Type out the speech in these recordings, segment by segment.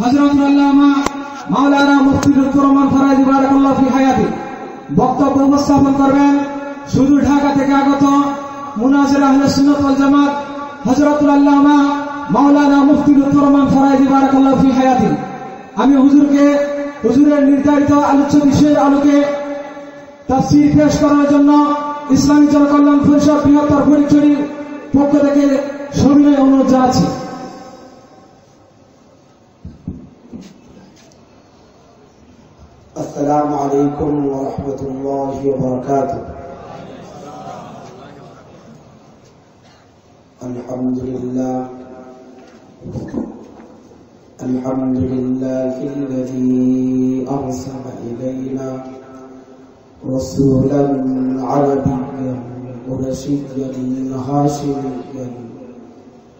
হজরত আল্লামা মাওলানা মুফতিদুর রহমান ফরাজি বারাকাল্লাহ ফি হায়াতি। বক্তব্য উপস্থাপন করবেন। শুধু ঢাকা থেকে আগত মুনাজির আহলে সুন্নাত ওয়াল জামাত, হযরতুল আল্লামা মাওলানা মুফতিদুর রহমান ফরাজি বারাকাল্লাহ ফি হায়াতি। আমি হুজুরকে, হুজুরের নির্ধারিত আলোচ্য বিষয়ের আলোকে তাফসীর পেশ করার জন্য ইসলামী জনকল্যাণ পরিষদ বৃহত্তর ফরিদচুরির পক্ষ থেকে সবিনয় অনুরোধ জানাচ্ছি। السلام عليكم ورحمة الله وبركاته. الحمد لله. الحمد لله الذي أرسل إلينا رسولا عربيا قرشيا هاشميا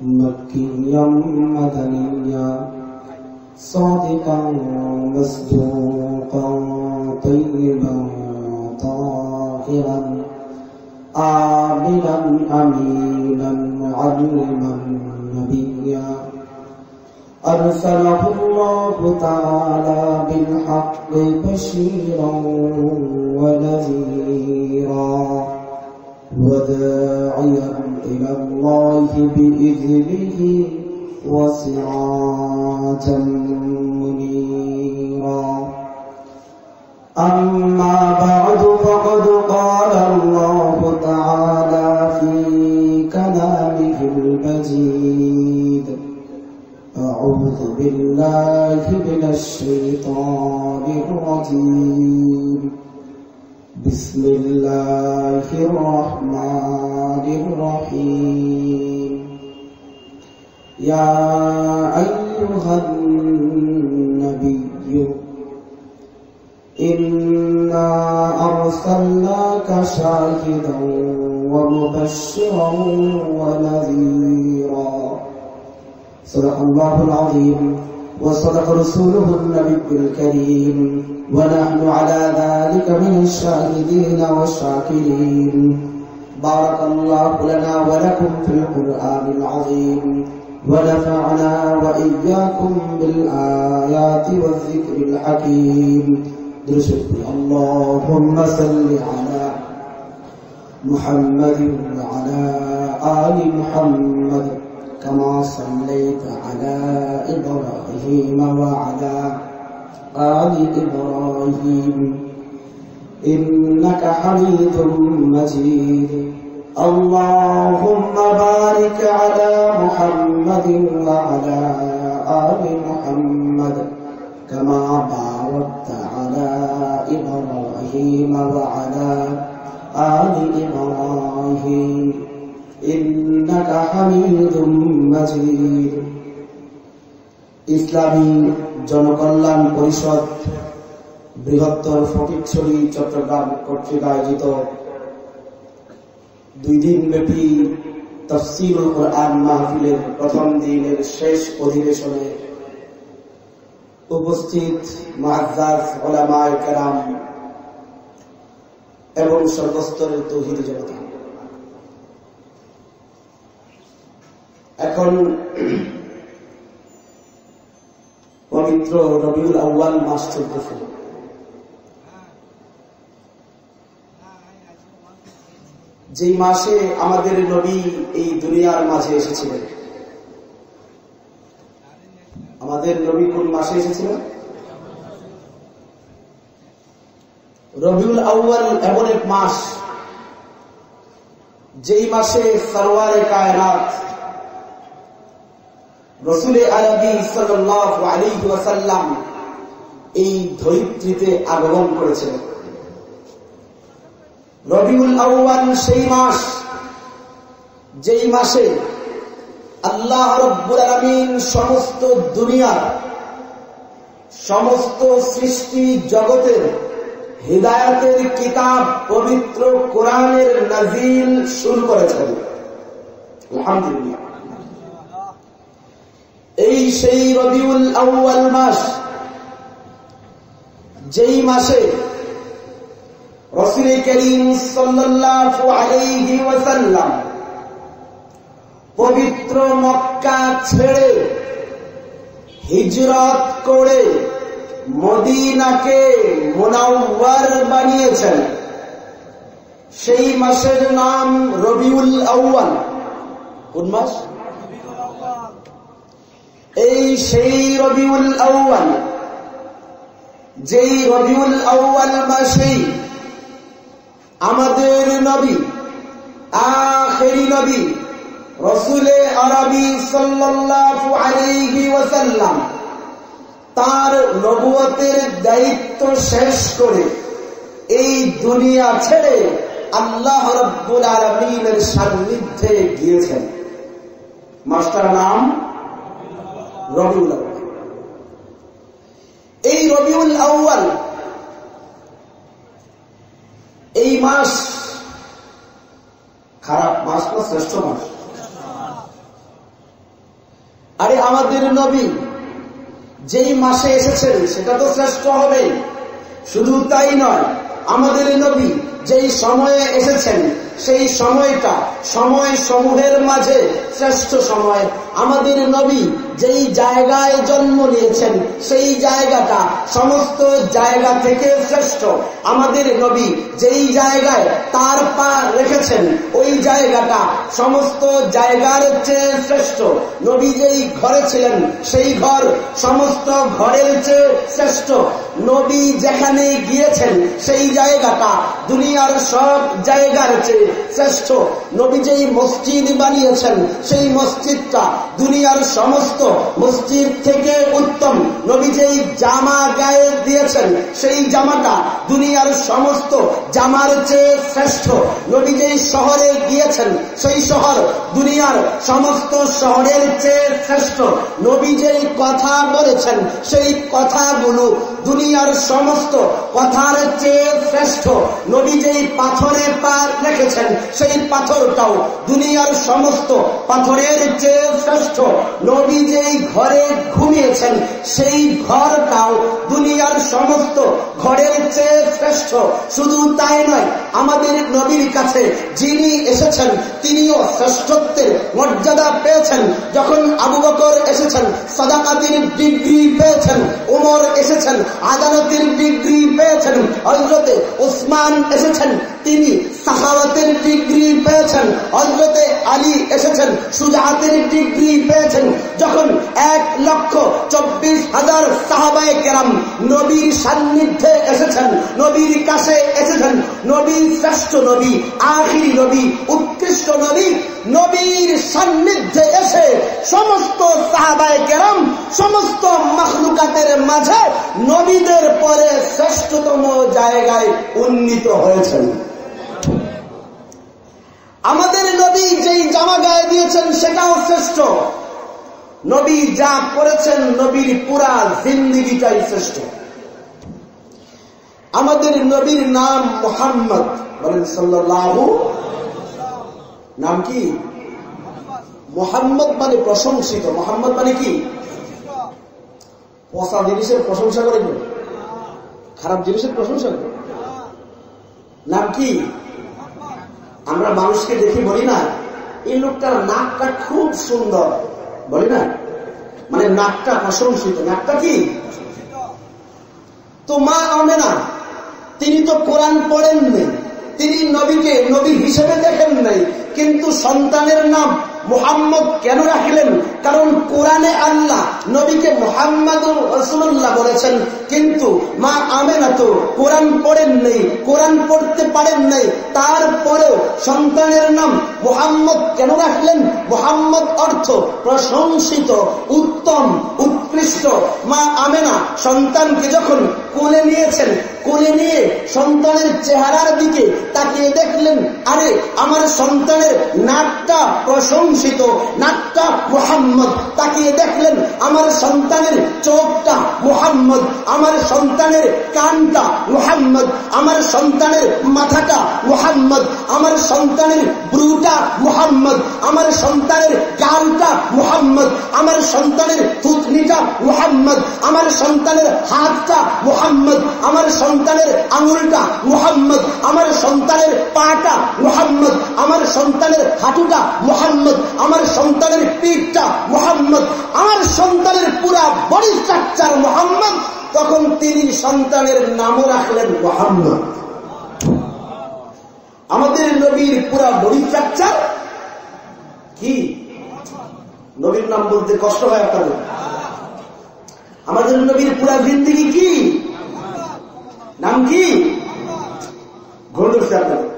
مكيا مدنيا صادقا مصدوقا طيبا طاهرا آمنا أمينا معلما نبيا. أرسله الله تعالى بالحق بشيرا ونذيرا وداعيا إلى الله بإذنه. وسراجا منيرا. أما بعد فقد قال الله تعالى في كلامه المجيد أعوذ بالله من الشيطان الرجيم. بسم الله الرحمن الرحيم. يا أيها النبي إنا أرسلناك شاهدا ومبشرا ونذيرا. صدق الله العظيم وصدق رسوله النبي الكريم ونحن على ذلك من الشاهدين والشاكرين. بارك الله لنا ولكم في القرآن العظيم. ونفعنا وإياكم بالآيات والذكر الحكيم. درشد اللهم صل على محمد وعلى آل محمد كما صليت على إبراهيم وعلى آل إبراهيم. إنك حميد مجيد. اللهم بارك على محمد وعلى آل محمد كما باركت على إبراهيم وعلى آل إبراهيم إنك حميد مجيد ইসলামী জনকল্যাণ পরিষদ বৃহত্তর ফটিকছড়ি চট্টগ্রাম কর্তৃক আয়োজিত দুই দিন ব্যাপী তফসিল কোরআন মাহফিলের প্রথম দিনের শেষ অধিবেশনে উপস্থিত মাহাজ এবং সর্বস্তরের তৌহিদ জনতা। এখন পবিত্র রবিউল আউ্বাল মাস চলতেছে। যেই মাসে আমাদের নবী এই দুনিয়ার মাঝে এসেছিলেন? আমাদের নবী কোন মাসে এসেছিলেন? রবিউল আউ্বাল এমন এক মাস, যেই মাসে সরওয়ারে কায়নাত, রসুলে আরবি সাল্লাহ আলী ওয়াসাল্লাম এই ধরিত্রীতে আগমন করেছিলেন। রবিউল আউ্বাল সেই মাস, যেই মাসে আল্লাহ রব্বুল আলমিন সমস্ত দুনিয়ার সমস্ত সৃষ্টি জগতের হৃদায়তের কিতাব পবিত্র কোরআনের নাজিল শুরু করেছেন। আলহামদুলিল্লাহ। এই সেই রবিউল আউ্বাল মাস, যেই মাসে পবিত্র মক্কা ছেড়ে হিজরত করে মদিনাকে মোনাওয়ার বানিয়েছেন। সেই মাসের নাম রবিউল আউয়াল। কোন মাস? এই সেই রবিউল আউয়াল। যেই রবিউল আউয়াল মাসেই আমাদের নবী, আখেরি নবী, রসুলে আরবি সাল্লাল্লাহু আলাইহি তার নবুয়তের দায়িত্ব শেষ করে এই দুনিয়া ছেড়ে আল্লাহ রব্বুল আলমিনের সান্নিধ্যে গিয়েছেন। মাস্টার নাম রবিউল এই রবিউল আউ্বাল এই মাস খারাপ, মাস না শ্রেষ্ঠ মাস? আরে আমাদের নবী, যেই মাসে এসেছেন, সেটা তো শ্রেষ্ঠ হবে। শুধু তাই নয় আমাদের নবী যেই সময়ে এসেছেন, সেই সময়টা সময় সমূহের মাঝে শ্রেষ্ঠ সময় আমাদের নবী যেই জায়গায় জন্ম নিয়েছেন, সেই জায়গাটা সমস্ত জায়গা থেকে শ্রেষ্ঠ। আমাদের নবী যেই জায়গায় তার পা রেখেছেন, ওই জায়গাটা সমস্ত জায়গার চেয়ে শ্রেষ্ঠ। নবী যেই ঘরে ছিলেন, সেই ঘর সমস্ত ঘরের চেয়ে শ্রেষ্ঠ। নবী যেখানে গিয়েছেন, সেই জায়গাটা দুনিয়ার সব জায়গার চেয়ে শ্রেষ্ঠ। নবী যেই মসজিদ বানিয়েছেন, সেই মসজিদটা দুনিয়ার সমস্ত মসজিদ থেকে উত্তম নবী যেই জামা গায়ে দিয়েছেন, সেই জামাটা দুনিয়ার সমস্ত জামার চেয়ে শ্রেষ্ঠ। নবী যেই শহরে গিয়েছেন, সেই শহর দুনিয়ার সমস্ত শহরের চেয়ে শ্রেষ্ঠ। নবী যেই কথা বলেছেন, সেই কথাগুলো দুনিয়ার সমস্ত কথার চেয়ে শ্রেষ্ঠ। নবী যেই পাথরে পা রেখেছেন, সেই পাথরটাও দুনিয়ার সমস্ত পাথরের চেয়ে শ্রেষ্ঠ নবী যেই ঘরে ঘুমিয়েছেন, সেই ঘরটাও দুনিয়ার সমস্ত ঘরের চেয়ে শ্রেষ্ঠ। শুধু তাই নয়, আমাদের নবীর কাছে যিনি এসেছেন, তিনিও শ্রেষ্ঠত্বের মর্যাদা পেয়েছেন। যখন আবু বকর এসেছেন, সদাকাতির ডিগ্রি পেয়েছেন উমর এসেছেন, আদালতের ডিগ্রি পেয়েছেন হজরতে উসমান এসেছেন, তিনি সাহাওয়াতের ডিগ্রি পেয়েছেন হজরতে আলী এসেছেন, সুজাহাতের ডিগ্রি পেয়েছেন যখন এক লক্ষ চব্বিশ হাজার সাহাবায় কেরাম নবীর সান্নিধ্যে এসেছেন, নবীর কাছে এসেছেন, নবীর শ্রেষ্ঠ নবী, আখির নবী, উৎকৃষ্ট নবী, নবীর সান্নিধ্যে এসে সমস্ত সাহাবায় কেরাম, সমস্ত মখলুকাতের মাঝে নবীদের পরে শ্রেষ্ঠতম জায়গায় উন্নীত হয়েছেন। আমাদের নবী যেই জামা গায়ে দিয়েছেন সেটাও শ্রেষ্ঠ। নবী যা করেছেন নবীর পুরা জিন্দিগিটাই শ্রেষ্ঠ। আমাদের নবীর নাম মোহাম্মদ, বলেন সাল্লাহু নাম কি? মোহাম্মদ মানে প্রশংসিত। মোহাম্মদ মানে কি? পচা জিনিসের প্রশংসা করে খারাপ জিনিসের প্রশংসা করে নাম কি? আমরা মানুষকে দেখি বলি না, এই লোকটার নাকটা খুব সুন্দর। বলি না? মানে নাকটা প্রশংসিত। নাকটা কি? তো মা আমে না তিনি তো কোরআন পড়েননি। তিনি নবীকে, নবী হিসেবে দেখেন নাই কিন্তু সন্তানের নাম মোহাম্মদ কেন রাখলেন? কারণ কোরআনে আল্লাহ নবীকে মোহাম্মদ রসুল্লাহ বলেছেন, কিন্তু মা আমেনা তো কোরআন পড়েন নেই, কোরআন পড়তে পারেন নাই, তারপরেও সন্তানের নাম মোহাম্মদ কেন রাখলেন? মোহাম্মদ অর্থ প্রশংসিত, উত্তম, উৎকৃষ্ট। মা আমেনা সন্তানকে যখন কোলে নিয়েছেন, কোলে নিয়ে সন্তানের চেহারার দিকে তাকিয়ে দেখলেন, আরে, আমার সন্তানের নাকটা প্রশংসিত নাকটা মোহাম্মদ তাকিয়ে দেখলেন আমার সন্তানের চোখটা মোহাম্মদ আমার সন্তানের কানটা মোহাম্মদ আমার সন্তানের মাথাটা মোহাম্মদ আমার সন্তানের ব্রুটা মোহাম্মদ আমার সন্তানের গালটা মোহাম্মদ আমার সন্তানের থুতনিটা মোহাম্মদ আমার সন্তানের হাতটা মুহাম্মদ আমার সন্তানের আঙুলটা মুহাম্মদ আমার সন্তানের পাটা মুহাম্মদ আমার সন্তানের হাঁটুটা মুহাম্মদ আমার সন্তানের পিঠটা মুহাম্মদ, আমার সন্তানের পুরা বডি স্ট্রাকচার মুহাম্মদ, তখন তিনি সন্তানের নামও রাখলেন মোহাম্মদ। আমাদের নবীর পুরা বডি স্ট্রাকচার কি? নবীর নাম বলতে কষ্ট হয় আপনাদের। আমাদের নবীর পুরা জিন্দিগি কি? নাম কি? ঘোর আপনাদের।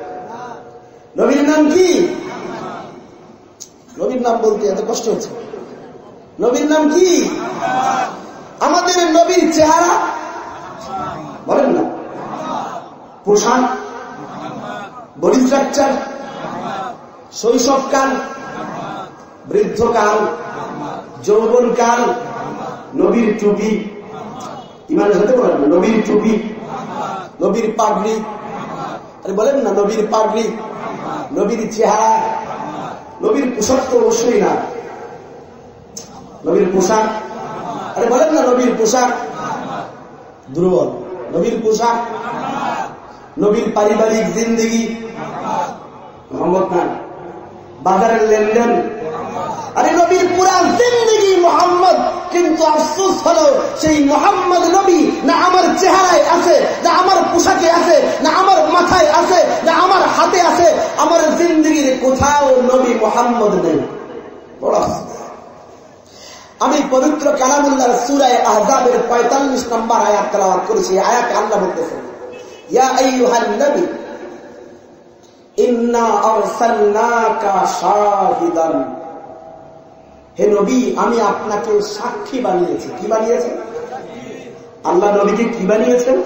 নবীর নাম কি? নবীর নাম বলতে এত কষ্ট হচ্ছে। নবীর নাম কি? আমাদের নবীর চেহারা? বলেন না। পোশাক? Body structure? শৈশবকাল? বৃদ্ধকাল? যৌবনকাল? নবীর টুপি? ইমানের সাথে বলেন নবীর টুপি? নবীর পাগড়ি? আরে বলেন না, নবীর পাগড়ি? নবীর চেহারা? নবীর পোশাক তো অবশ্যই না। নবীর পোশাক? আরে বলেন না নবীর পোশাক। দুর্বল। নবীর পোশাক? নবীর পারিবারিক জিন্দগি? মোহাম্মদ খান বাজারের লেনদেন? আরে নবীর পুরা জিন্দগি মোহাম্মদ, কিন্তু আফসোস হলো সেই মোহাম্মদ নবী না আমার চেহারায় আছে, না আমার পোশাকে আছে, না আমার মাথায় আছে, না আমার হাতে আছে, আমার জিন্দগির কোথাও নবী মোহাম্মদ নেই। আমি পবিত্র কালামুল্লাহ সুরায় আহজাবের পঁয়তাল্লিশ নম্বর আয়াত তেলাওয়াত করেছি আয়াত আল্লাহ বলতেছেন, ইয়া আইয়ুহান নবী, ইন্না আরসালনাকা শাহিদান হে নবী, আমি আপনাকে সাক্ষী বানিয়েছি। কি বানিয়েছেন আল্লাহ নবীকে কি বানিয়েছেন?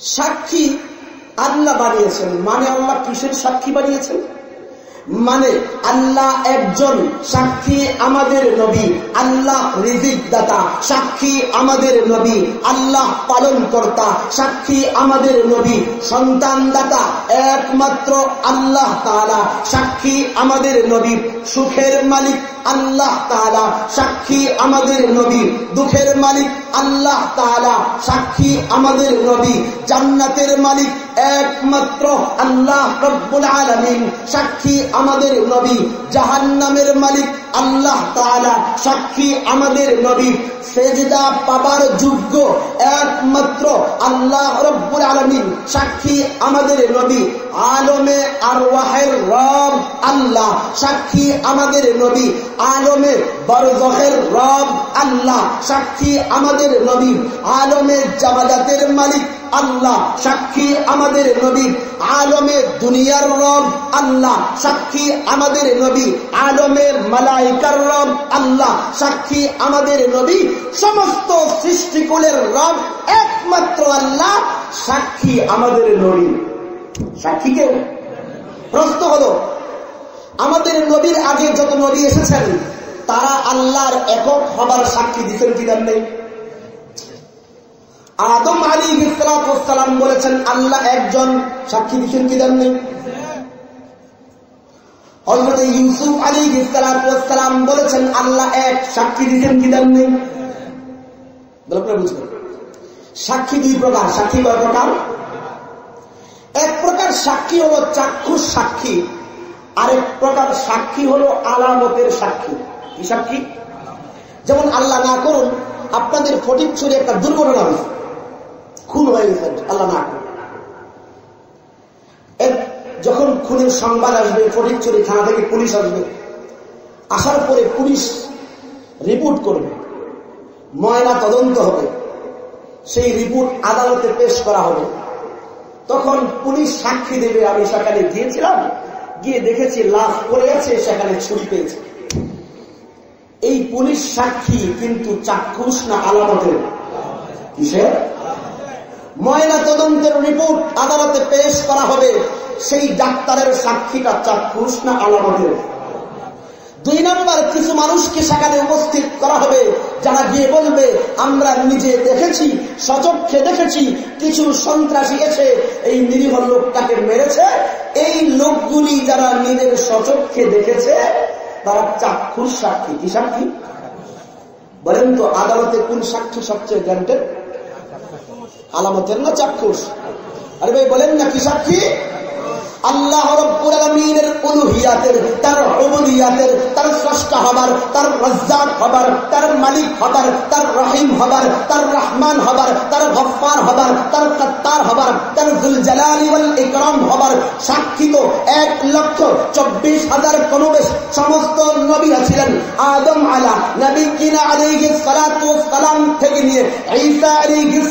সাক্ষী আল্লাহ বানিয়েছেন। মানে আল্লাহ কিসের সাক্ষী বানিয়েছেন? মানে আল্লাহ একজন সাক্ষী আমাদের নবী, আল্লাহ দাতা সাক্ষী আমাদের নবী, আল্লাহ পালন কর্তা সাক্ষী আমাদের নবী সন্তান দাতা একমাত্র আল্লাহ তাআলা, সাক্ষী আমাদের নবী, সুখের মালিক আল্লাহ তাআলা, সাক্ষী আমাদের নবী, দুঃখের মালিক আল্লাহ তাআলা, সাক্ষী আমাদের নবী, জান্নাতের মালিক একমাত্র আল্লাহ রব্বুল আলামিন, সাক্ষী আমাদের নবী, জাহান্নামের মালিক আল্লাহ তাআলা, সাক্ষী আমাদের নবী। সেজদা পাবার যোগ্য একমাত্র আল্লাহ রব্বুল আলামিন, সাক্ষী আমাদের নবী। আলমে আর ওয়াহের রব আল্লাহ, সাক্ষী আমাদের নবী। আলমে বরজহের রব আল্লাহ, সাক্ষী আমাদের নবী। আলমে জামাজাতের মালিক আল্লাহ, সাক্ষী আমাদের নবী। আলমে দুনিয়ার রব আল্লাহ, সাক্ষী আমাদের নবী। আলমের মালাইকার রব আল্লাহ, সাক্ষী আমাদের নবী। সমস্ত সৃষ্টিকুলের রব একমাত্র আল্লাহ, সাক্ষী আমাদের নবী। সাক্ষী কেউ প্রশ্ন হলো, আমাদের নবীর আগে যত নবী এসেছেন, তারা আল্লাহর একক হবার সাক্ষী দিচ্ছেন কি নেই আদম আলী ইসলাম বলেছেন, আল্লাহ একজন সাক্ষী দিচ্ছেন কি নেই হজরত ইউসুফ আলী ইসলাম বলেছেন, আল্লাহ এক সাক্ষী দিচ্ছেন কি নেই বুঝবেন সাক্ষী দুই প্রকার, সাক্ষী কয় প্রকার? এক প্রকার সাক্ষী হলো চাক্ষুষ সাক্ষী, আরেক প্রকার সাক্ষী হলো আলামতের সাক্ষী। কি সাক্ষী? যেমন আল্লাহ না করুন, আপনাদের ফটিক ছড়ি একটা দুর্ঘটনা হয়েছে। খুন হয়ে গেছে, আল্লাহ না করুন। যখন খুনের সংবাদ আসবে, ফটিক ছড়ি থানা থেকে পুলিশ আসবে, আসার পরে পুলিশ রিপোর্ট করবে, ময়না তদন্ত হবে, সেই রিপোর্ট আদালতে পেশ করা হবে। তখন পুলিশ সাক্ষী দেবে, আমি সেখানে গিয়েছিলাম, গিয়ে দেখেছি লাশ পড়ে আছে, সেখানে ছুটি পেয়েছে। এই পুলিশ সাক্ষী কিন্তু চাক্ষুষ না আলামতের? কিসের? ময়না তদন্তের রিপোর্ট আদালতে পেশ করা হবে, সেই ডাক্তারের সাক্ষীটা চাক্ষুষ না আলামতের? দুই নম্বর কিছু মানুষকে সেখানে উপস্থিত করা হবে, যারা গিয়ে বলবে, আমরা নিজে দেখেছি, সচক্ষে দেখেছি, কিছু সন্ত্রাসী এসে এই নিরীহ লোকটাকে মেরেছে। এই লোকগুলি যারা নিজের সচক্ষে দেখেছে, তারা চাক্ষুষ সাক্ষী। কি সাক্ষী? বলেন তো, আদালতে কোন সাক্ষী সবচেয়ে গ্রান্টেড আলামতের না চাক্ষুষ? আরে ভাই, বলেন না, কি সাক্ষী? আল্লাহ রব্বুল আলমিনের উলুহিয়াতের, তার অবদিয়াতের তার স্রষ্টা হবার, তার রজ্জাক হবার, তার মালিক হবার, তার রহিম হবার, তার রহমান হবার, তার গফার হবার, তার কত্তার হবার, তার জুলজালালি ওয়াল ইকরাম হবার সাক্ষী এক লক্ষ চব্বিশ হাজার কমবেশ সমস্ত নবীরা ছিলেন আদম আলা নবী কিনা সালাতু সালাম থেকে নিয়ে ঈসা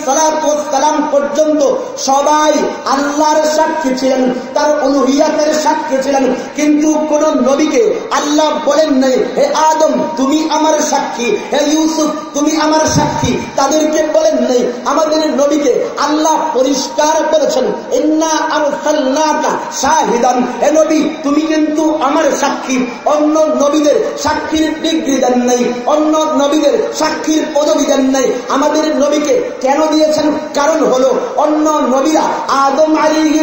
সালাতু সালাম পর্যন্ত সবাই আল্লাহর সাক্ষী ছিলেন। তার অনুহিয়াতের সাক্ষী ছিলেন। কিন্তু কোন নবীকে আল্লাহ বলেন নাই, হে আদম, তুমি আমার সাক্ষী। হে ইউসুফ, তুমি আমার সাক্ষী। তাদেরকে বলেন নাই, আমাদের নবীকে আল্লাহ পরিষ্কার করেছেন। শাহিদান। হে নবী, তুমি কিন্তু আমার সাক্ষী। অন্য নবীদের সাক্ষীর ডিগ্রি দেন নাই, অন্য নবীদের সাক্ষীর পদবি দেন নাই। আমাদের নবীকে কেন দিয়েছেন? কারণ হলো, অন্য নবীরা আদম আলী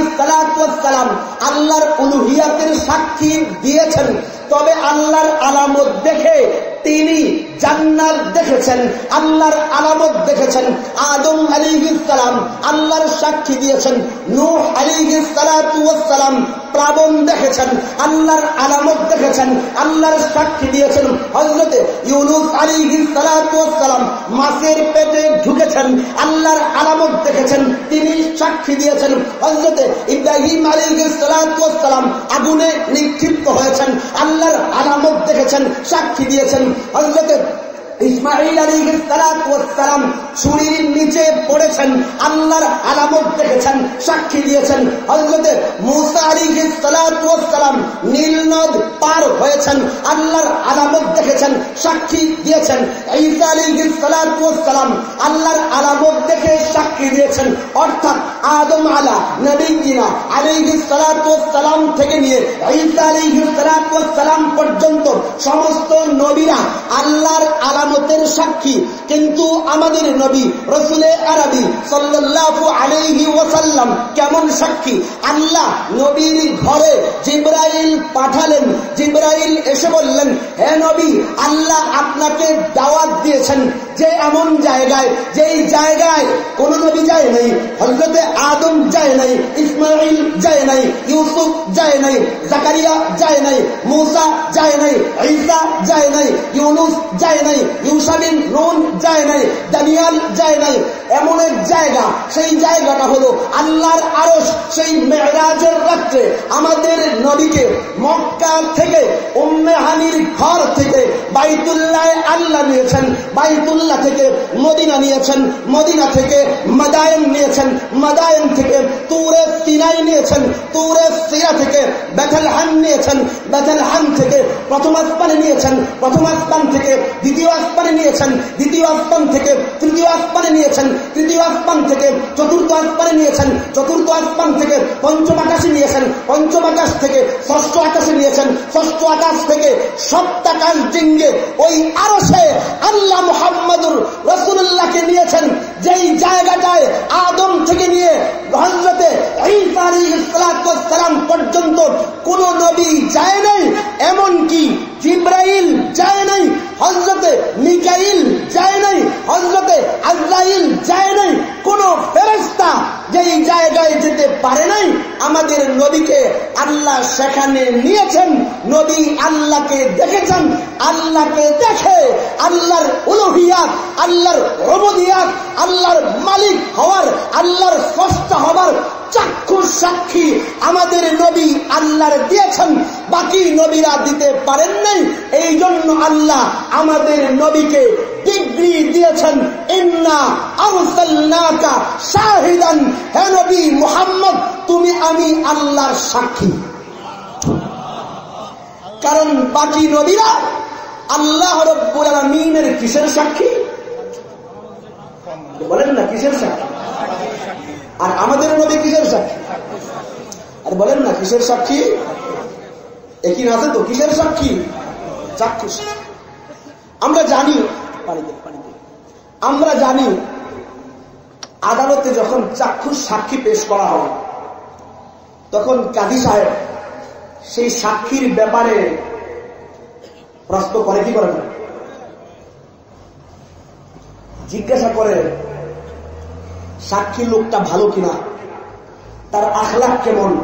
সালাম আল্লাহর উলুহিয়াতের সাক্ষী দিয়েছেন। তবে আল্লাহর আলামত দেখে তিনি জান্নাত দেখেছেন। আল্লাহর আলামত দেখেছেন। আদম আলী সালাম আল্লাহর সাক্ষী দিয়েছেন। নূহ আলী সালাম প্লাবন দেখেছেন। আল্লাহর আলামত দেখেছেন। আল্লাহর সাক্ষী দিয়েছেন। হজরতে ইউনুস আলী সালাম মাছের পেটে ঢুকেছেন। আল্লাহর আলামত দেখেছেন। তিনি সাক্ষী দিয়েছেন। হজরতে ইব্রাহিম সালাম আগুনে নিক্ষিপ্ত হয়েছেন আল্লাহর আলামত দেখেছেন সাক্ষী দিয়েছেন। হজরতে ইসমাইল আলী সালাম ছুরির নিচে পড়েছেন, আল্লাহর আলামত দেখেছেন, সাক্ষী দিয়েছেন। হজরতে মুসা আলী সালাম নীল নদ পার হয়েছেন, আল্লাহর আলামত দেখেছেন, সাক্ষী দিয়েছেন। ঈসা আলী সালাম আল্লাহর আলামত দেখে সাক্ষী দিয়েছেন। অর্থাৎ আদম আলা নবীনা আলী সালাম থেকে নিয়ে ঈসা আলী সালাম পর্যন্ত সমস্ত নবীরা আল্লাহর আলামতের সাক্ষী, কিন্তু আমাদের নবী রসুলে আরবি সাল্লাল্লাহু আলাইহি ওয়াসাল্লাম কেমন সাক্ষী? আল্লাহ নবীর ঘরে জিব্রাইল পাঠালেন। জিব্রাইল এসে বললেন, হে নবী, আল্লাহ আপনাকে দাওয়াত দিয়েছেন যে এমন জায়গায়, যেই জায়গায় কোন নবী যায় নাই। হজরতে যায় নাই ইসমাইল যায় নাই, ইউসুফ যায় নাই, জাকারিয়া যায় নাই, মুসা যায় নাই, ঈসা যায় নাই, ইউনুস যায় নাই, ইউসাবিন, নুন যায় নাই, দানিয়াল যায় নাই। এমন এক জায়গা, সেই জায়গাটা হলো আল্লাহর আরস সেই মেয়েরাজের রাত্রে আমাদের নদীকে মক্কা থেকে উম্মে হানির ঘর থেকে বাইতুল্লাহ আল্লাহ নিয়েছেন, বাইতুল্লাহ থেকে মদিনা নিয়েছেন, মদিনা থেকে মাদায়ন নিয়েছেন, মাদায়ন থেকে তুরে সিনাই নিয়েছেন তুরে সিরা থেকে বেথেলহান নিয়েছেন বেথেলহান থেকে প্রথম আসমানে নিয়েছেন, প্রথম আসমান থেকে দ্বিতীয় আসমানে নিয়েছেন, দ্বিতীয় আসমান থেকে তৃতীয় আসমানে নিয়েছেন, তৃতীয় আসমান থেকে চতুর্থ আসমানে নিয়েছেন, চতুর্থ আসমান থেকে পঞ্চম আকাশে নিয়েছেন, পঞ্চম আকাশ থেকে ষষ্ঠ আকাশে নিয়েছেন, ষষ্ঠ আকাশ থেকে সপ্তাকাশ ডিঙ্গে ওই আরও সে আল্লাহ মোহাম্মদুর রসুল্লাহকে নিয়েছেন, যেই জায়গাটায় আদম থেকে নিয়ে হজরতে সালাম পর্যন্ত কোন নবী যায় নাই এমনকি জিব্রাইল যায় নাই হজরতে মিকাইল যায় নাই হজরতে আজরাইল যায় নাই কোন ফেরস্তা যেই জায়গায় যেতে পারে নাই আমাদের নবীকে আল্লাহ সেখানে নিয়েছেন নবী আল্লাহকে দেখেছেন, আল্লাহকে দেখে আল্লাহর উলহিয়াত, আল্লাহর রবদিয়াত আল্লাহর মালিক হওয়ার, আল্লাহর স্পষ্ট হবার চাক্ষুষ সাক্ষী আমাদের নবী আল্লাহর দিয়েছেন। বাকি নবীরা দিতে পারেন নাই। এই জন্য আল্লাহ আমাদের নবীকে ডিগ্রি দিয়েছেন। ইন্না আরসালনাকা শাহিদান। হে নবী মুহাম্মদ, তুমি আমি আল্লাহর সাক্ষী। কারণ বাকি নবীরা আল্লাহ রব্বুল আলমিনের কিসের সাক্ষী? বলেন না, কিসের সাক্ষী? আর আমাদের নবী কিসের সাক্ষী? আর বলেন না, কিসের সাক্ষী? একই আছে তো? কিসের সাক্ষী? চাক্ষুষ। আমরা জানি আমরা জানি, আদালতে যখন চাক্ষুষ সাক্ষী পেশ করা হয়, তখন কাজী সাহেব সেই সাক্ষীর ব্যাপারে প্রশ্ন করে কি করে না? জিজ্ঞাসা করে, সাক্ষী লোকটা ভালো কিনা? তার আখলাখ কেমন?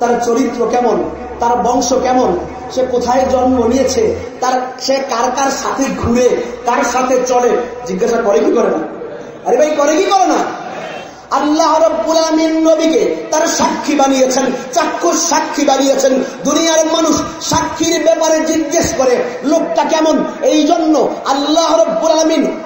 তার চরিত্র কেমন? তার বংশ কেমন? সে কোথায় জন্ম নিয়েছে? তার, সে কার কার সাথে ঘুরে, কার সাথে চলে? জিজ্ঞাসা করে কি করে না? আরে ভাই, করে কি করে না? আল্লাহ নবীকে তার সাক্ষী বানিয়েছেন সাক্ষী বানিয়েছেন। দুনিয়ার মানুষ সাক্ষীর ব্যাপারে জিজ্ঞেস করে, লোকটা কেমন? এই জন্য আল্লাহ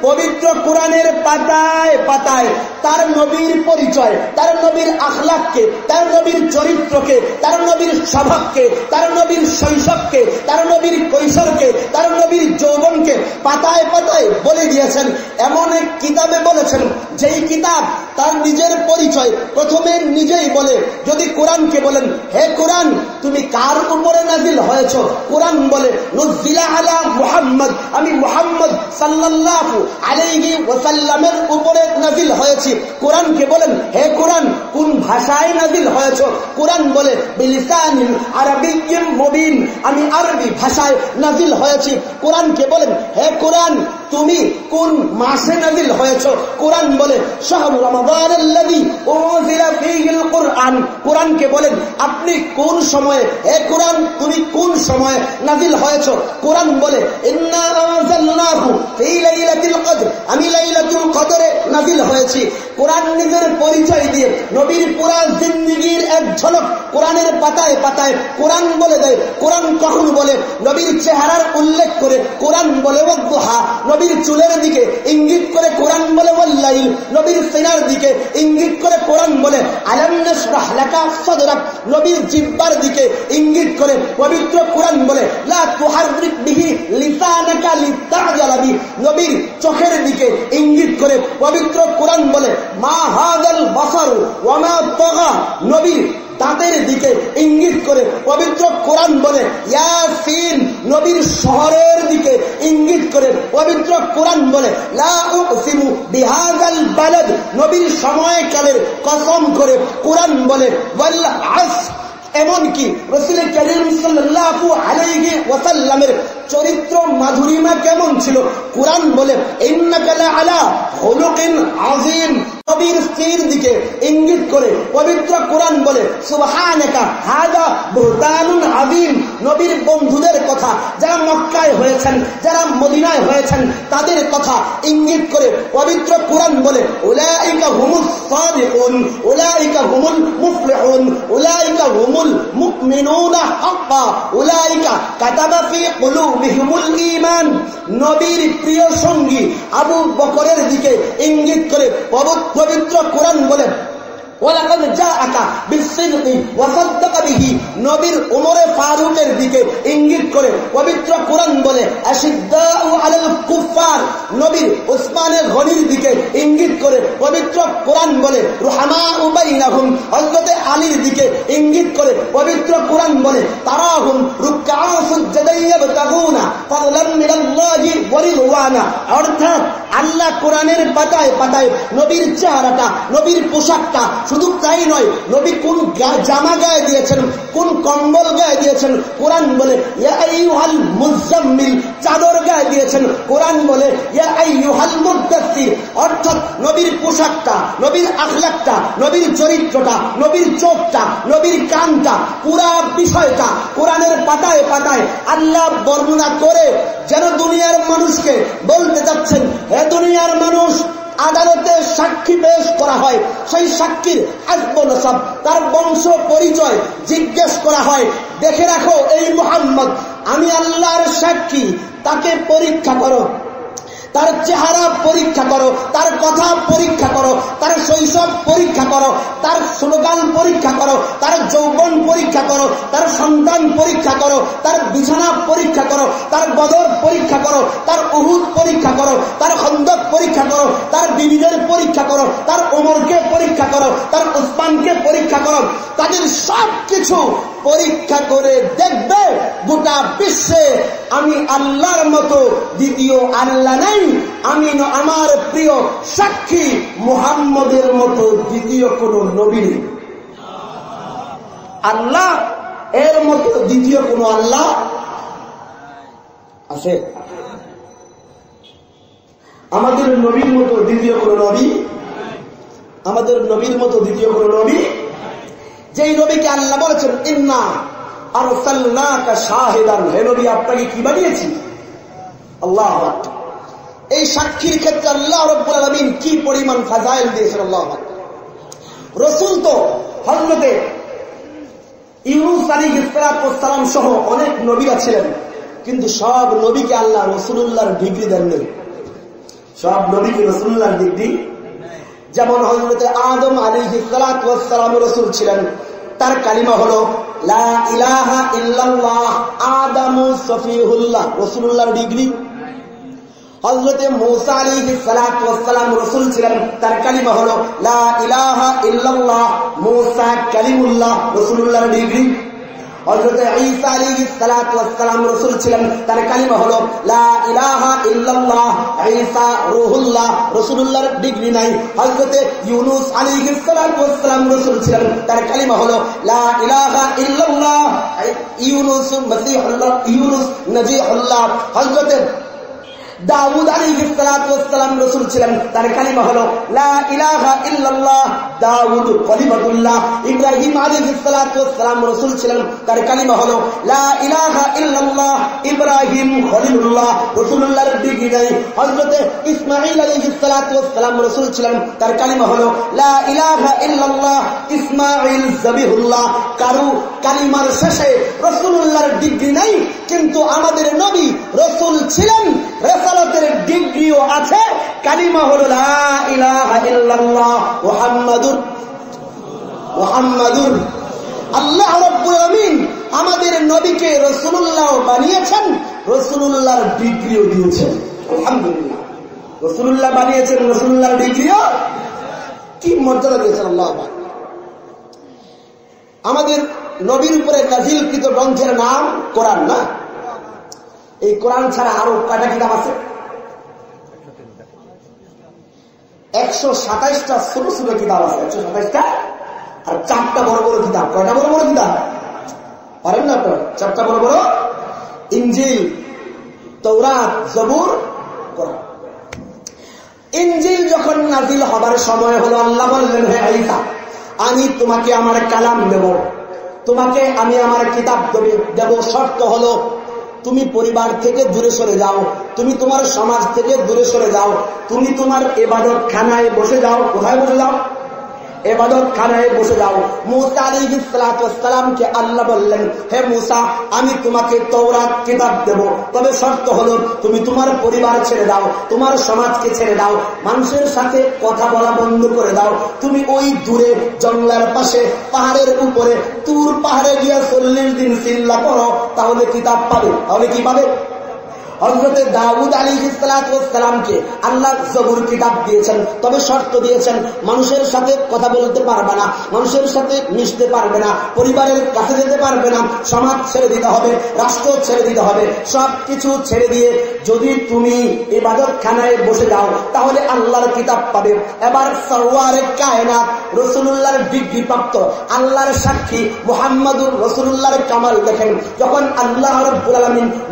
পবিত্র কোরআনের পাতায় পাতায় তার নবীর পরিচয়, তার নবীর আখলাককে, তার নবীর চরিত্রকে, তার নবীর স্বভাবকে, তার নবীর শৈশবকে, তার নবীর কৈশোরকে, তার নবীর যৌবনকে পাতায় পাতায় বলে দিয়েছেন। এমন এক কিতাবে বলেছেন, যেই কিতাব তার নিজের পরিচয় প্রথমে নিজেই বলে। যদি কোরআনকে বলেন, হে কোরআন, তুমি কার উপরে নাজিল হয়েছ? কোরআন বলে আলা মুহাম্মদ, আমি মুহাম্মদ সাল্লাল্লাহু আলাইহি ওয়াসাল্লামের উপরে নাজিল হয়েছি। কোরআনকে বলেন, হে কোরআন, কোন ভাষায় নাজিল হয়েছ? কোরআন বলে মুবিন, আমি আরবি ভাষায় নাজিল হয়েছি। কোরআনকে বলেন, হে কোরআন তুমি কোন মাসে নাজিল হয়েছ? কোরআন বলে, শাহরু কোরআন। কোরআনকে বলেন, আপনি কোন সময়ে এ কোরআন, তুমি কোন সময়ে নাজিল হয়েছ? কোরআন বলে আমি লাইলাতুল কদরে নাজিল হয়েছি। কোরআন নিজের পরিচয় দিয়ে, নবীর পুরা জিন্দিগির এক ঝলক কোরআনের পাতায় পাতায় কোরআন বলে দেয়, কোরআন কখন বলে, নবীর চেহারার উল্লেখ করে কোরআন বলে ওয়াদ্দুহা, নবীর চুলের দিকে ইঙ্গিত করে কোরআন বলে ওয়াল্লাইল, নবীর সিনার দিকে ইঙ্গিত করে কোরআন বলে নবীর জিহ্বার দিকে ইঙ্গিত করে পবিত্র কোরআন বলে নবীর চোখের দিকে ইঙ্গিত করে পবিত্র কোরআন বলে মা হাদাল বাসার নবীর দাঁতের দিকে ইঙ্গিত করে পবিত্র কোরআন বলে, ইয়াসিন নবীর শহরের দিকে ইঙ্গিত করে পবিত্র কোরআন বলে, লা উকসিমু বিহাযাল বালাদ। নবীর সময়কালের কসম করে কোরআন বলে, ওয়াল এমনকি রসুল করিম সাল্লাল্লাহু আলাইহি ওয়াসাল্লামের চরিত্র মাধুরিমা কেমন ছিল? কোরআন বলে ইন্নাকালা আলা হুলুকিন আযীম। নবীর স্ত্রীর দিকে ইঙ্গিত করে, পবিত্র কোরআন বলে নবীর বন্ধুদের কথা, যারা মক্কায় হয়েছেন, যারা মদিনায় হয়েছেন, তাদের কথা ইঙ্গিত করে, পবিত্র কোরআন বলে হুমুস সাদিকুন হুমুল মুফলিহুন হুমুল মুমিনুনা হাক্কা কাতাবা ফি কুলুবিহিমুল ঈমান। নবীর প্রিয় সঙ্গী আবু বকরের দিকে ইঙ্গিত করে, পবিত্র পবিত্র কোরআন বলে, আশিদ্দাউ আলাল কুফার নবীর উসমানের গনির দিকে ইঙ্গিত করে পবিত্র কোরআন বলে আলীর দিকে ইঙ্গিত করে পবিত্র কোরআন বলে, তারাহুম অর্থাৎ আল্লাহ কোরআনের পাতায় পাতায় নবীর চেহারাটা, নবীর পোশাকটা শুধু তাই নয়, নবী কোন জামা গায়ে দিয়েছেন, কোন কম্বল গায়ে দিয়েছেন, কোরআন বলে চাদর গায়ে দিয়েছেন। কোরআন বলে অর্থাৎ নবীর পোশাকটা, নবীর আখলাকটা, নবীর চরিত্রটা, নবীর চোখটা, নবীর কানটা, পুরা বিষয়টা কোরআনের পাতায় পাতায় আল্লাহ বর্ণনা করে যেন দুনিয়ার মানুষকে বলতে যাচ্ছেন হে দুনিয়ার মানুষ আদালতে সাক্ষী পেশ করা হয়। সেই সাক্ষীর আসবনসব তার বংশ পরিচয় জিজ্ঞেস করা হয়, দেখে রাখো এই মোহাম্মদ, আমি আল্লাহর সাক্ষী, তাকে পরীক্ষা করো। তার চেহারা পরীক্ষা করো তার কথা পরীক্ষা করো তার শৈশব পরীক্ষা করো তার স্লোগান পরীক্ষা করো তার যৌবন পরীক্ষা করো তার সন্তান পরীক্ষা করো তার বিছানা পরীক্ষা করো তার বদর পরীক্ষা করো তার উহুদ পরীক্ষা করো তার খন্দক পরীক্ষা করো তার বিবিদের পরীক্ষা করো তার ওমরকে পরীক্ষা করো তার উসমানকে পরীক্ষা করো তাদের সব কিছু পরীক্ষা করে দেখবে গোটা বিশ্বে আমি আল্লাহর মতো দ্বিতীয় আল্লাহ নেই। আমি আমার প্রিয় সাক্ষী মুহাম্মদের মতো দ্বিতীয় কোন নবী নেই। আল্লাহ এর মতো দ্বিতীয় কোন আল্লাহ আছে? আমাদের নবীর মতো দ্বিতীয় কোন নবী? আমাদের নবীর মতো দ্বিতীয় কোন নবী? যেই নবীকে আল্লাহ বলেছেন, ইন্না আর শাহেদান। হে নবী, আপনাকে কি বানিয়েছি? আল্লাহ এই সাক্ষীর ক্ষেত্রে আল্লাহ রব্বুল আলমিন কি পরিমাণ ফাজাইল দিয়েছেন আল্লাহ রসুল তো হজরতে ইউনুস আলী ইসলাম সহ অনেক নবীরা ছিলেন, কিন্তু সব নবীকে আল্লাহ রসুল্লাহর ডিগ্রি দেননি। সব নবীকে রসুল্লাহর ডিগ্রি যেমন হজরতে আদম আলী ইসলাম রসুল ছিলেন, তার কালিমা হল আদামু সফিহুল্লাহ রসুল্লাহর ডিগ্রি। হজরতে মৌসা আলী সালাম রসুল ছিলেন, তার কালিমা হল, লা ইলাহা ইল্লাল্লাহ মৌসা কালিমুল্লাহ রসুল্লাহর ডিগ্রি। হজরতে ঈসা রসুল ছিলেন, তার কালিমা লা ইলাহা ইল্লাল্লাহ, ঈসা রুহুল্লাহ রসুল্লাহর ডিগ্রি নাই। হজরতে ইউনুস আলী সালাম ছিলেন, তার কালিমা হল, লা ইলাহা ইল্লাল্লাহ ইউনুস মসিহুল্লাহ, ইউনুস নজিহুল্লাহ। হজরতে দাউদ আলী সালাম রসুল ছিলেন, তার কালিমা হলো, লা ইলাহা ইল্লাল্লাহ দাউদ কলিমাতুল্লাহ ইব্রাহিম আলী সালাম রসুল ছিলেন, তার কালিমা হলো, লা ইলাহা ইল্লাল্লাহ ইব্রাহিম খলিলুল্লাহ রসুল্লাহর ডিগ্রি নাই। হজরতে ইসমাইল আলী সালাম রসুল ছিলেন, তার কালিমা হলো, লা ইলাহা ইল্লাল্লাহ ইসমাইল জবিহুল্লাহ কারু কালিমার শেষে রসুল্লাহর ডিগ্রি নাই, কিন্তু আমাদের নবী রসুল ছিলেন রেসালতের ডিগ্রিও আছে, কালিমা হল ওহাম্মাদুর ওহাম্মাদুর আল্লাহ রব্বুল আমাদের নবীকে রসুল্লাহ বানিয়েছেন রসুল্লাহর ডিগ্রিও দিয়েছেন। আলহামদুলিল্লাহ। রসুল্লাহ বানিয়েছেন রসুল্লাহর ডিগ্রিও? কি মর্যাদা দিয়েছেন আল্লাহ আমাদের নবীর উপরে নাজিলকৃত গ্রন্থের নাম কোরআন না? এই কোরআন ছাড়া আরও কয়টা কিতাব আছে? একশো সাতাইশটা ছোট ছোট কিতাব আছে, একশো সাতাইশটা আর চারটা বড় বড় কিতাব। কয়টা বড় বড় কিতাব? পারেন না আপনার চারটা বড় বড়? ইঞ্জিল তৌরাত জবুর ইঞ্জিল যখন নাজিল হবার সময় হলো, আল্লাহ বললেন, হে আইসা, আমি তোমাকে আমার কালাম দেব। তোমাকে আমি আমার কিতাব দেব শর্ত হলো তুমি পরিবার থেকে দূরে সরে যাও। তুমি তোমার সমাজ থেকে দূরে সরে যাও। তুমি তোমার এবাদত খানায় বসে যাও। কোথায় বসে যাও? এবাদত খানায় বসে যাও। মুসা আল্লাহ বললেন, হে মুসা, আমি তোমাকে তৌরাত কিতাব দেব। তবে শর্ত হলো, তুমি তোমার পরিবার ছেড়ে দাও, তোমার সমাজকে ছেড়ে দাও, মানুষের সাথে কথা বলা বন্ধ করে দাও। তুমি ওই দূরে, জঙ্গলার পাশে, পাহাড়ের উপরে, তুর পাহাড়ে গিয়ে চল্লিশ দিন চিল্লা করো তাহলে কিতাব পাবে। তাহলে কি পাবে? হজরতে দাউদ আলী ইসলাতামকে আল্লাহ জবুর কিতাব দিয়েছেন। তবে শর্ত দিয়েছেন, মানুষের সাথে কথা বলতে পারবে না, মানুষের সাথে মিশতে পারবে না, পরিবারের কাছে যেতে পারবে না, সমাজ ছেড়ে দিতে হবে, রাষ্ট্র ছেড়ে দিতে হবে সব কিছু ছেড়ে দিয়ে যদি তুমি ইবাদত খানায় বসে যাও, তাহলে আল্লাহর কিতাব পাবে। এবার সরওয়ারে কায়নাত রসুল্লাহর ডিগ্রি প্রাপ্ত আল্লাহর সাক্ষী মোহাম্মদুর রসুল্লাহর কামাল দেখেন, যখন আল্লাহ রব্বুল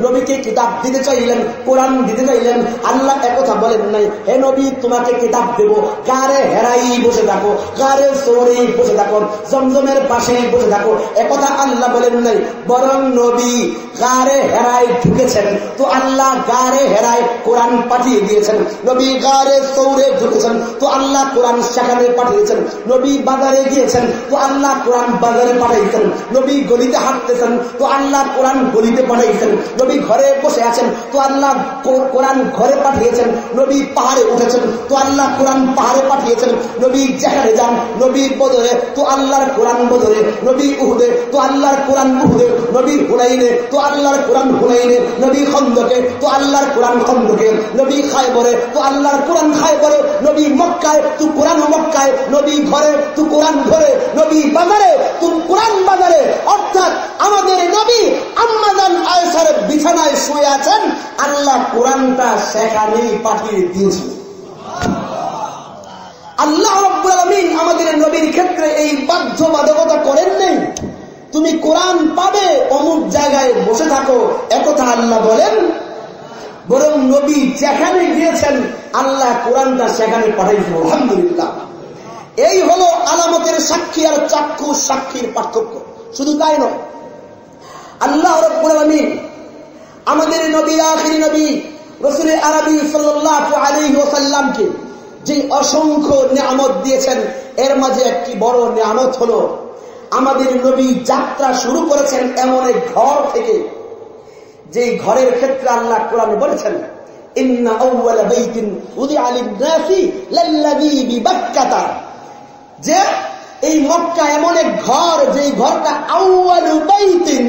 নবীকে কিতাব দিতে চাই চাইলেন কোরআন দিতে চাইলেন, আল্লাহ একথা বলেন নাই। হে নবী, তোমাকে কিতাব দেব। গারে হেরাই বসে থাকো, গারে সৌরেই বসে থাকো, জমজমের পাশেই বসে থাকো। একথা আল্লাহ বলেন নাই। বরং নবী গারে হেরাই ঢুকেছেন। তো আল্লাহ গারে হেরায় কোরআন পাঠিয়ে দিয়েছেন। নবী গারে সৌরে ঢুকেছেন। তো আল্লাহ কোরআন সেখানে পাঠিয়েছেন। নবী বাজারে গিয়েছেন। তো আল্লাহ কোরআন বাজারে পাঠাইছেন। নবী গলিতে হাঁটতেছেন। তো আল্লাহ কোরআন গলিতে পাঠাইছেন। নবী ঘরে বসে আছেন। তো আল্লাহ কোরআন ঘরে পাঠিয়েছেন, নবী পাহাড়ে উঠেছেন, তো আল্লাহ কোরআন পাহাড়ে পাঠিয়েছেন, নবী যেখানে যান, নবী বদরে, তো আল্লাহর কোরআন বদরে, নবী উহুদে, তো আল্লাহর কোরআন উহুদে, নবী হুনাইনে, তো আল্লাহর কোরআন হুনাইনে, নবী খন্দকে, তো আল্লাহর কোরআন খন্দকে, নবী খায়বরে, তো আল্লাহর কোরআন খায়বরে, নবী মক্কায়, তু কোরআন মক্কায়, নবী ঘরে, তু কোরআন ঘরে, নবী বাজারে, তু কোরআন বাজারে, অর্থাৎ আমাদের নবী আম্মাজান আয়সার বিছানায় শুয়ে আছেন আল্লাহ কোরআনটা সেখানেই পাঠিয়ে দিয়েছেন আল্লাহ রব্বুল আমাদের নবীর ক্ষেত্রে এই বাধ্যবাধকতা করেন নেই। তুমি কোরআন পাবে, অমুক জায়গায় বসে থাকো, একথা আল্লাহ বলেন। বরং নবী যেখানে গিয়েছেন, আল্লাহ কোরআনটা সেখানে পাঠাইছেন আলহামদুলিল্লাহ। এই হলো আলামতের সাক্ষী আর চাক্ষু সাক্ষীর পার্থক্য। শুধু তাই নয়। আল্লাহ রব্বুল আলামিন আমাদের নবী, আখির নবী, রসুল আরবি সাল্লাল্লাহু আলাইহি ওয়াসাল্লামকে যে অসংখ্য নিয়ামত দিয়েছেন, এর মাঝে একটি বড় নিয়ামত হলো, আমাদের নবী যাত্রা শুরু করেছেন এমন এক ঘর থেকে যে ঘরের ক্ষেত্রে আল্লাহ কোরআনে বলেছেন যে এই মক্কা এমন এক ঘর যে ঘরটা বাইতিন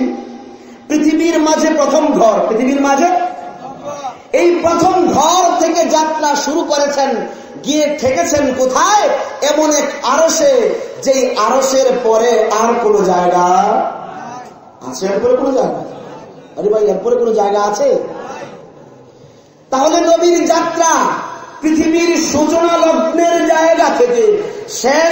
পৃথিবীর মাঝে প্রথম ঘর, পৃথিবীর মাঝে? এই প্রথম ঘর থেকে যাত্রা শুরু করেছেন, গিয়ে ঠেকেছেন কোথায়? এমন এক আরসে যে আরসের পরে আর কোন জায়গা আছে এরপরে কোনো জায়গা আরে ভাই এরপরে কোনো জায়গা আছে? তাহলে নবীর যাত্রা পৃথিবীর সূচনা লগ্নের জায়গা থেকে শেষ